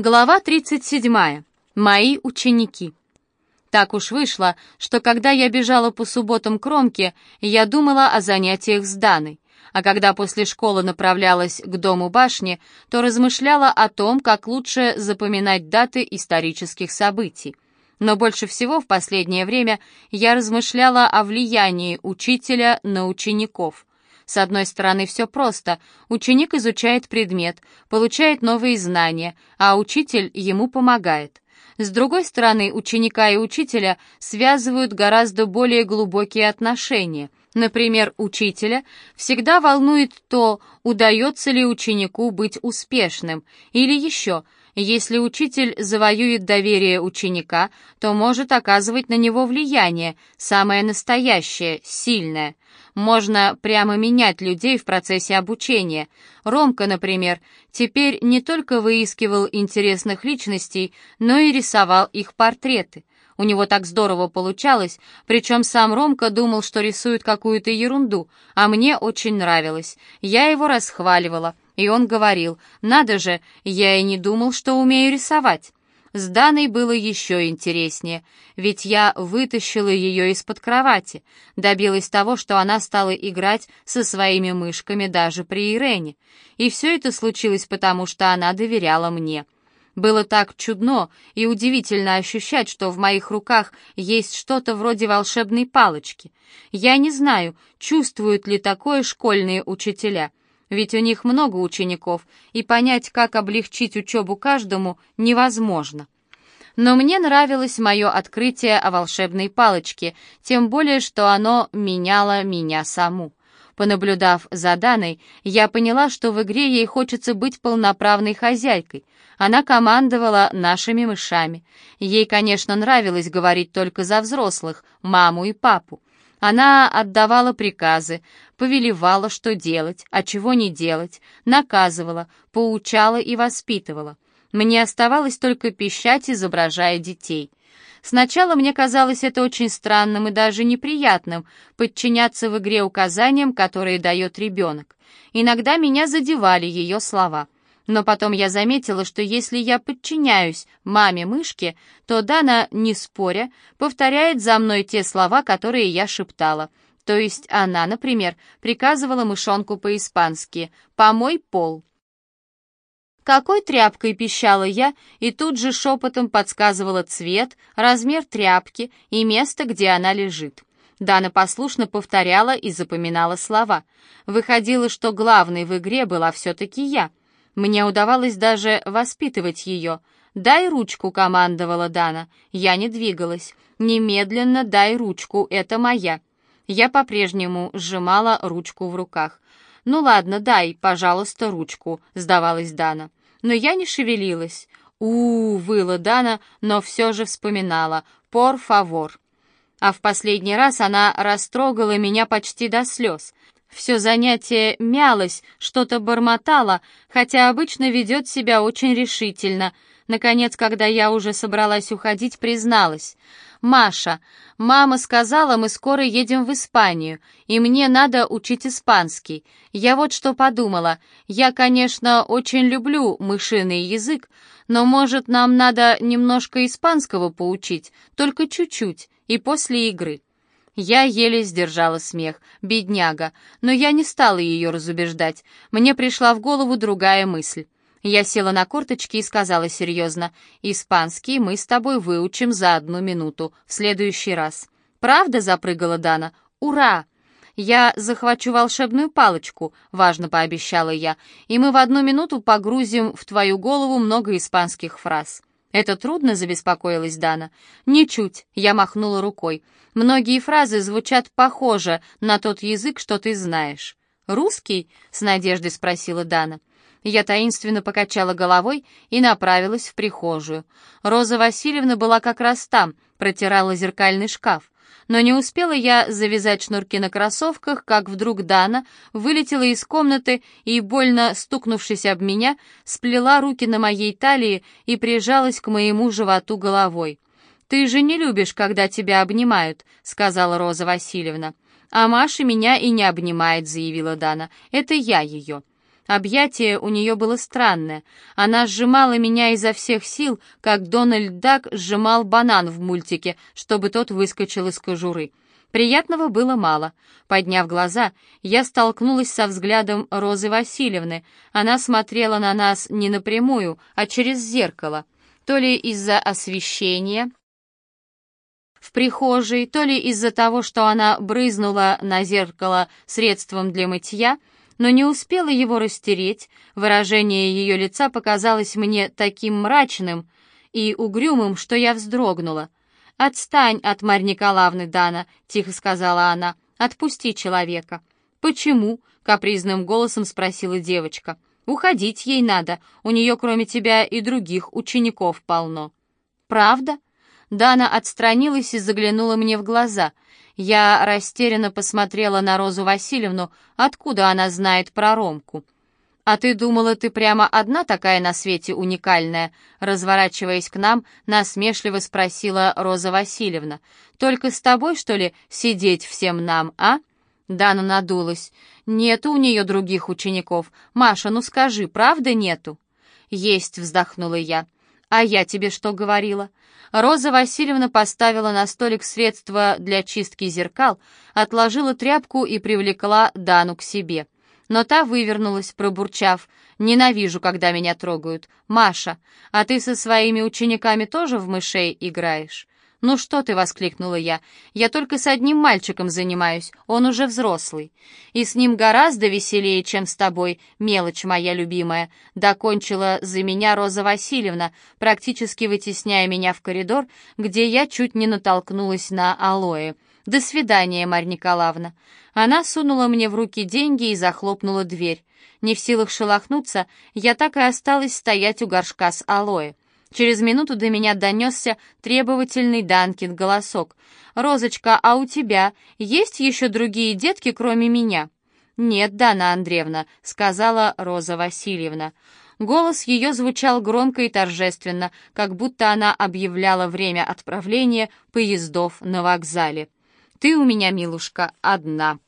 Глава 37. Мои ученики. Так уж вышло, что когда я бежала по субботам к Ромке, я думала о занятиях с Даной, а когда после школы направлялась к дому башни, то размышляла о том, как лучше запоминать даты исторических событий. Но больше всего в последнее время я размышляла о влиянии учителя на учеников. С одной стороны, все просто. Ученик изучает предмет, получает новые знания, а учитель ему помогает. С другой стороны, ученика и учителя связывают гораздо более глубокие отношения. Например, учителя всегда волнует то, удается ли ученику быть успешным, или еще – если учитель завоюет доверие ученика, то может оказывать на него влияние, самое настоящее, сильное. Можно прямо менять людей в процессе обучения. Ромка, например, теперь не только выискивал интересных личностей, но и рисовал их портреты. У него так здорово получалось, причем сам Ромка думал, что рисует какую-то ерунду, а мне очень нравилось. Я его расхваливала — и он говорил, «Надо же, я и не думал, что умею рисовать». С Даной было еще интереснее, ведь я вытащила ее из-под кровати, добилась того, что она стала играть со своими мышками даже при Ирене. И все это случилось потому, что она доверяла мне. Было так чудно и удивительно ощущать, что в моих руках есть что-то вроде волшебной палочки. Я не знаю, чувствуют ли такое школьные учителя — ведь у них много учеников, и понять, как облегчить учебу каждому, невозможно. Но мне нравилось мое открытие о волшебной палочке, тем более, что оно меняло меня саму. Понаблюдав за Даной, я поняла, что в игре ей хочется быть полноправной хозяйкой. Она командовала нашими мышами. Ей, конечно, нравилось говорить только за взрослых, маму и папу. Она отдавала приказы, повелевала, что делать, а чего не делать, наказывала, поучала и воспитывала. Мне оставалось только пищать, изображая детей. Сначала мне казалось это очень странным и даже неприятным, подчиняться в игре указаниям, которые дает ребенок. Иногда меня задевали ее слова — но потом я заметила, что если я подчиняюсь маме-мышке, то Дана, не споря, повторяет за мной те слова, которые я шептала. То есть она, например, приказывала мышонку по-испански «помой пол». Какой тряпкой пищала я, и тут же шепотом подсказывала цвет, размер тряпки и место, где она лежит. Дана послушно повторяла и запоминала слова. Выходило, что главной в игре была все-таки я — мне удавалось даже воспитывать ее. «Дай ручку», — командовала Дана. Я не двигалась. «Немедленно дай ручку, это моя». Я по-прежнему сжимала ручку в руках. «Ну ладно, дай, пожалуйста, ручку», — сдавалась Дана. Но я не шевелилась. у, -у выла Дана, но все же вспоминала. «Пор фавор». А в последний раз она растрогала меня почти до слез. Все занятие мялось, что-то бормотало, хотя обычно ведет себя очень решительно. Наконец, когда я уже собралась уходить, призналась. «Маша, мама сказала, мы скоро едем в Испанию, и мне надо учить испанский. Я вот что подумала. Я, конечно, очень люблю мышиный язык, но, может, нам надо немножко испанского поучить, только чуть-чуть, и после игры». Я еле сдержала смех. Бедняга. Но я не стала ее разубеждать. Мне пришла в голову другая мысль. Я села на корточки и сказала серьезно, «Испанский мы с тобой выучим за одну минуту, в следующий раз». «Правда?» — запрыгала Дана. «Ура!» «Я захвачу волшебную палочку», — важно пообещала я, «и мы в одну минуту погрузим в твою голову много испанских фраз». «Это трудно?» — забеспокоилась Дана. «Ничуть», — я махнула рукой. «Многие фразы звучат похоже на тот язык, что ты знаешь». «Русский?» — с надеждой спросила Дана. Я таинственно покачала головой и направилась в прихожую. Роза Васильевна была как раз там, протирала зеркальный шкаф. Но не успела я завязать шнурки на кроссовках, как вдруг Дана вылетела из комнаты и, больно стукнувшись об меня, сплела руки на моей талии и прижалась к моему животу головой. «Ты же не любишь, когда тебя обнимают», — сказала Роза Васильевна. «А Маша меня и не обнимает», — заявила Дана. «Это я ее». Объятие у нее было странное. Она сжимала меня изо всех сил, как Дональд Дак сжимал банан в мультике, чтобы тот выскочил из кожуры. Приятного было мало. Подняв глаза, я столкнулась со взглядом Розы Васильевны. Она смотрела на нас не напрямую, а через зеркало. То ли из-за освещения в прихожей, то ли из-за того, что она брызнула на зеркало средством для мытья, но не успела его растереть, выражение ее лица показалось мне таким мрачным и угрюмым, что я вздрогнула. «Отстань от Марьи Николаевны, Дана», — тихо сказала она, — «отпусти человека». «Почему?» — капризным голосом спросила девочка. «Уходить ей надо, у нее кроме тебя и других учеников полно». «Правда?» Дана отстранилась и заглянула мне в глаза — я растерянно посмотрела на Розу Васильевну, откуда она знает про Ромку. «А ты думала, ты прямо одна такая на свете уникальная?» Разворачиваясь к нам, насмешливо спросила Роза Васильевна. «Только с тобой, что ли, сидеть всем нам, а?» Дана надулась. «Нету у нее других учеников. Маша, ну скажи, правда нету?» «Есть», — вздохнула я. «А я тебе что говорила?» Роза Васильевна поставила на столик средства для чистки зеркал, отложила тряпку и привлекла Дану к себе. Но та вывернулась, пробурчав. «Ненавижу, когда меня трогают. Маша, а ты со своими учениками тоже в мышей играешь?» «Ну что ты?» — воскликнула я. «Я только с одним мальчиком занимаюсь, он уже взрослый. И с ним гораздо веселее, чем с тобой, мелочь моя любимая», — докончила за меня Роза Васильевна, практически вытесняя меня в коридор, где я чуть не натолкнулась на алоэ. «До свидания, Марья Николаевна». Она сунула мне в руки деньги и захлопнула дверь. Не в силах шелохнуться, я так и осталась стоять у горшка с алоэ. Через минуту до меня донесся требовательный Данкин голосок. «Розочка, а у тебя есть еще другие детки, кроме меня?» «Нет, Дана Андреевна», — сказала Роза Васильевна. Голос ее звучал громко и торжественно, как будто она объявляла время отправления поездов на вокзале. «Ты у меня, милушка, одна».